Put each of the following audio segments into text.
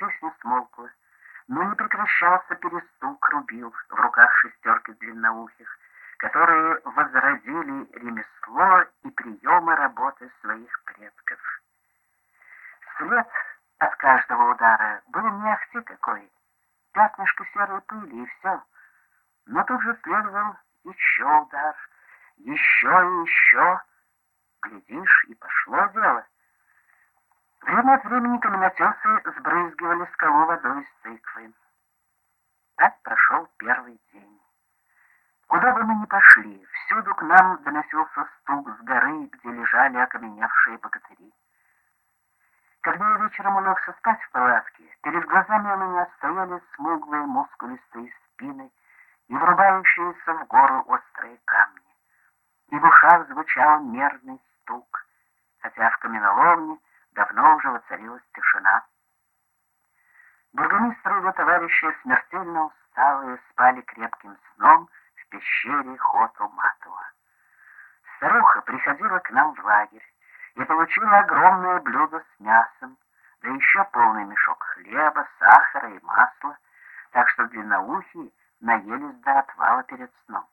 Песня смолкла, но не прекращался перестук рубил в руках шестерки длинноухих, которые возродили ремесло и приемы работы своих предков. След от каждого удара был не ахти какой, пятнышко серой пыли и все. Но тут же следовал еще удар, еще и еще. Глядишь, и пошло дело. Время от времени каменотесы сбрызгивали скалу водой из тыквы. Так прошел первый день. Куда бы мы ни пошли, всюду к нам доносился стук с горы, где лежали окаменевшие богатыри. Когда я вечером улегся спать в палатке, перед глазами у меня стояли смуглые мускулистые спины и врубающиеся в гору острые камни. И в ушах звучал мерный стук, хотя в каменоломне давно уже воцарилась тишина. Бургомистр и его товарищи, смертельно усталые, спали крепким сном в пещере Хоту-Матуа. Старуха приходила к нам в лагерь, и получила огромное блюдо с мясом, да еще полный мешок хлеба, сахара и масла, так что длинноухие наелись до отвала перед сном.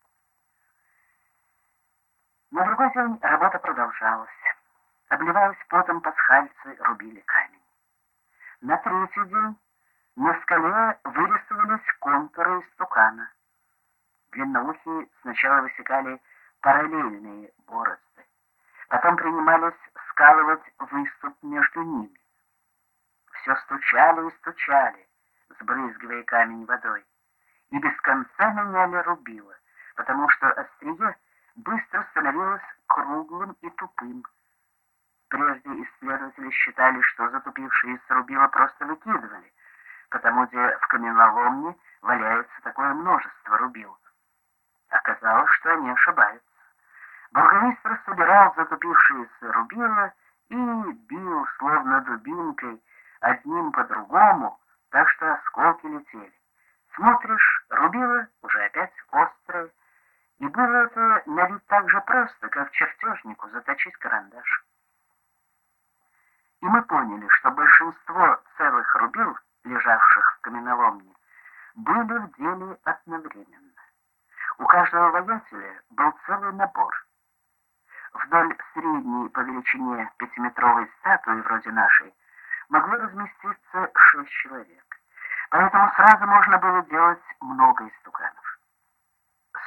На другой день работа продолжалась. Обливаясь потом, пасхальцы рубили камень. На третий день на скале вырисовались контуры из тукана. Длинноухие сначала высекали параллельные борозды, потом принимались скалывать выступ между ними. Все стучали и стучали, сбрызгивая камень водой, и без конца меняли рубило, потому что острие быстро становилось круглым и тупым. Прежде исследователи считали, что затупившиеся рубила просто выкидывали, потому где в каменоломне валяется такое множество рубил. Оказалось, что они ошибаются. Бургомистр собирал затупившиеся рубила и бил, словно дубинкой, одним по другому, так что осколки летели. Смотришь, рубила уже опять острые, и было это на вид так же просто, как чертежнику заточить карандаш. И мы поняли, что большинство целых рубил, лежавших в каменоломне, были в деле одновременно. У каждого воятеля был целый набор — Вдоль средней по величине пятиметровой статуи, вроде нашей, могло разместиться шесть человек. Поэтому сразу можно было делать много истуканов.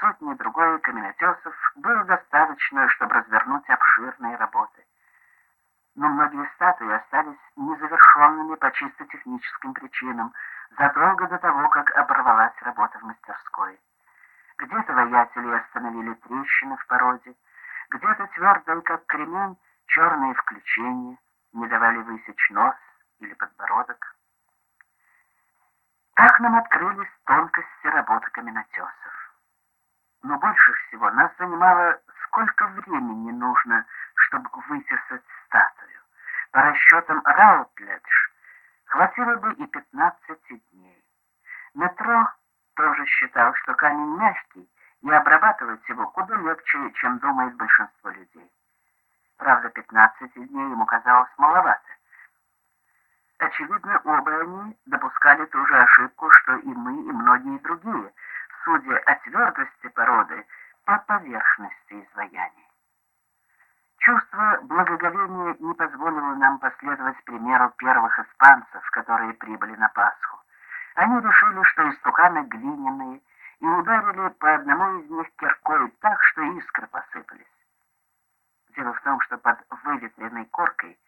Сотни другой каменотесов было достаточно, чтобы развернуть обширные работы. Но многие статуи остались незавершенными по чисто техническим причинам, задолго до того, как оборвалась работа в мастерской. Где-то воятели остановили трещины в породе, где-то твердые, как кремень, черные включения не давали высечь нос или подбородок. Так нам открылись тонкости работы каменотесов. Но больше всего нас занимало, сколько времени нужно, чтобы вытесать статую. По расчетам Раутледж хватило бы и 15 дней. Метро тоже считал, что камень мягкий, и обрабатывать его куда легче, чем думает большинство людей. Правда, 15 дней ему казалось маловато. Очевидно, оба они допускали ту же ошибку, что и мы, и многие другие, судя о твердости породы по поверхности изваяний. Чувство благоговения не позволило нам последовать примеру первых испанцев, которые прибыли на Пасху. Они решили, что истуканы глиняные, и ударили по одному из них киркой так, что искры посыпались. Дело в том, что под выветренной коркой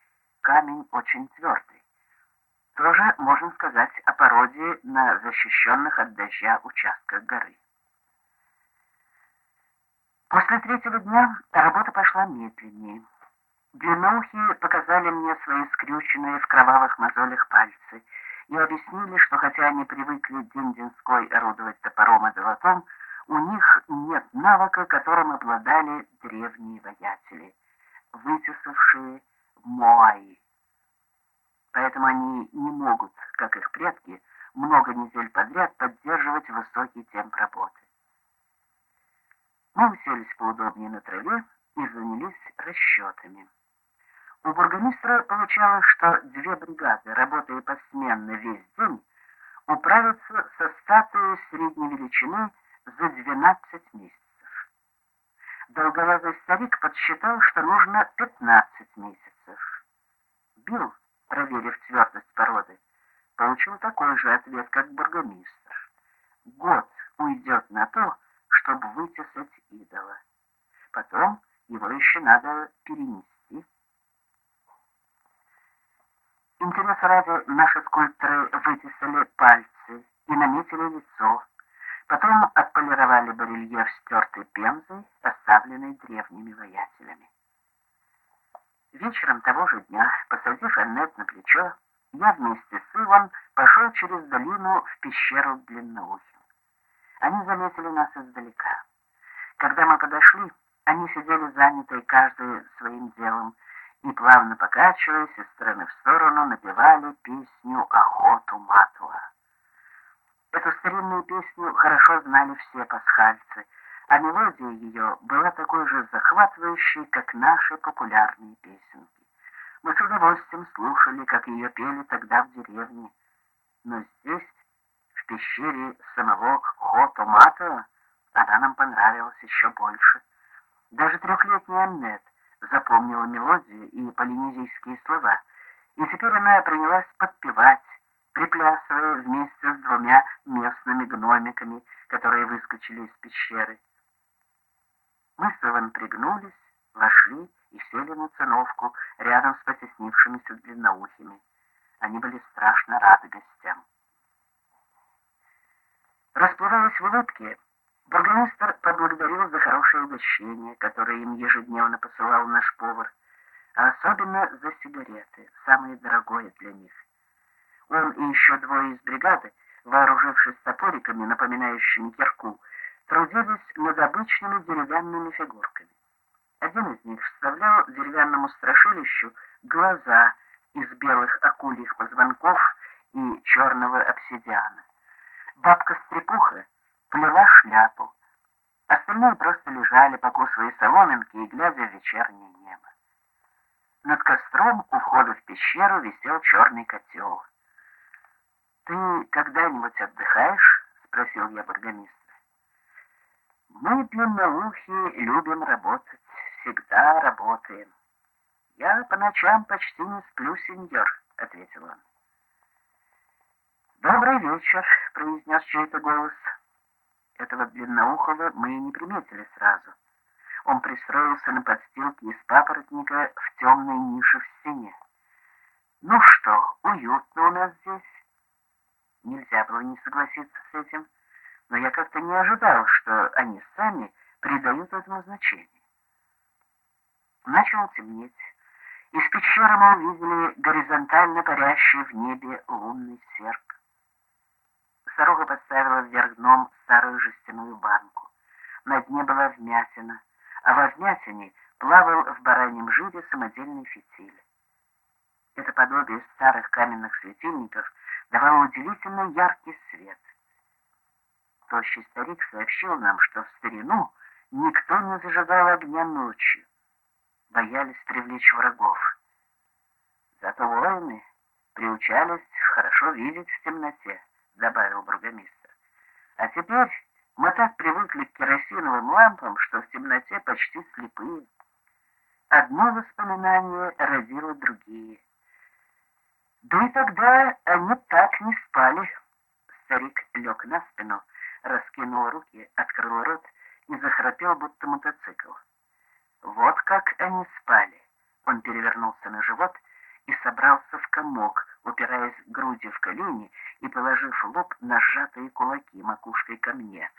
камень очень твердый. Тоже можно сказать о породе на защищенных от дождя участках горы. После третьего дня работа пошла медленнее. Длинноухие показали мне свои скрюченные в кровавых мозолях пальцы — и объяснили, что хотя они привыкли день-деньской орудовать топором и золотом, у них нет навыка, которым обладали древние воятели, вытесавшие Моаи. Поэтому они не могут, как их предки, много недель подряд поддерживать высокий темп работы. Мы уселись поудобнее на траве и занялись расчетами. У бургомистра получалось, что две бригады, работая посменно весь день, управятся со статуей средней величины за 12 месяцев. Долговязый старик подсчитал, что нужно 15 месяцев. Билл, проверив твердость породы, получил такой же ответ, как бургомистр. Год уйдет на то, чтобы вытесать идола. Потом его еще надо перенести. Интерес ради наши скульпторы вытесали пальцы и наметили лицо, потом отполировали барельеф стертой пемзой, оставленной древними воятелями. Вечером того же дня, посадив Аннет на плечо, я вместе с Иван пошел через долину в пещеру длинноухим. Они заметили нас издалека. Когда мы подошли, они сидели занятые каждый своим делом, и, плавно покачиваясь из стороны в сторону, напевали песню «Охоту Матуа». Эту старинную песню хорошо знали все пасхальцы, а мелодия ее была такой же захватывающей, как наши популярные песенки. Мы с удовольствием слушали, как ее пели тогда в деревне. Но здесь, в пещере самого Хоту Матуа, она нам понравилась еще больше. Даже трехлетний Аннет, запомнила мелодию и полинезийские слова, и теперь она принялась подпевать, приплясывая вместе с двумя местными гномиками, которые выскочили из пещеры. Мы с Иван пригнулись, вошли и сели на циновку рядом с потеснившимися длинноухими. Они были страшно рады гостям. Расплываясь в улыбке, Бургомистр поблагодарил за хорошее угощение, которое им ежедневно посылал наш повар, а особенно за сигареты, самое дорогое для них. Он и еще двое из бригады, вооружившись топориками, напоминающими кирку, трудились над обычными деревянными фигурками. Один из них вставлял деревянному страшилищу глаза из белых акульих позвонков и черного обсидиана. Бабка-стрепуха плела шляпу. Остальные просто лежали, покусывая соломинки и глядя в вечернее небо. Над костром у входа в пещеру висел черный котел. «Ты когда-нибудь отдыхаешь?» — спросил я бургомистра. «Мы, длинноухие, любим работать, всегда работаем. Я по ночам почти не сплю, сеньор», — ответил он. «Добрый вечер», — произнес чей-то голос. Этого длинноухого мы и не приметили сразу. Он пристроился на подстилке из папоротника в темной нише в стене. «Ну что, уютно у нас здесь?» Нельзя было не согласиться с этим, но я как-то не ожидал, что они сами придают этому значение. Начало темнеть. Из пещеры мы увидели горизонтально парящий в небе лунный серп. Старуха подставила вверх дном старую жестяную банку. На дне была вмятина, а во вмятине плавал в бараньем жире самодельный фитиль. Это подобие старых каменных светильников давало удивительно яркий свет. Тощий старик сообщил нам, что в старину никто не зажигал огня ночью, боялись привлечь врагов. Зато воины приучались хорошо видеть в темноте. — добавил бургомистр. «А теперь мы так привыкли к керосиновым лампам, что в темноте почти слепые. Одно воспоминание родило другие. Да и тогда они так не спали». Старик лег на спину, раскинул руки, открыл рот и захрапел, будто мотоцикл. Вот как они спали. Он перевернулся на живот и собрался в комок, упираясь грудью в колени и положив лоб на сжатые кулаки макушкой ко мне.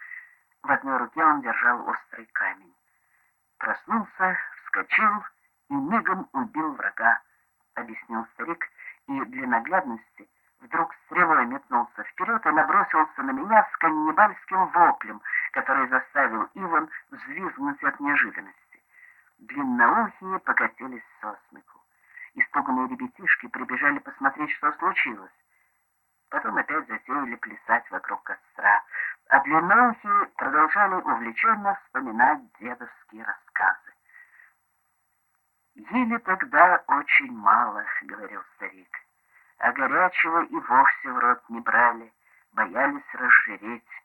В одной руке он держал острый камень. Проснулся, вскочил и мигом убил врага, объяснил старик, и для наглядности вдруг стрелой метнулся вперед и набросился на меня с каннибальским воплем, который заставил Иван взвизгнуть от неожиданности. Длинноухие покатились со смеху. Испуганные ребятишки прибежали посмотреть, что случилось. Потом опять затеяли плясать вокруг костра, а длинноухие продолжали увлеченно вспоминать дедовские рассказы. Ели тогда очень мало, говорил старик, а горячего и вовсе в рот не брали, боялись разжиреть.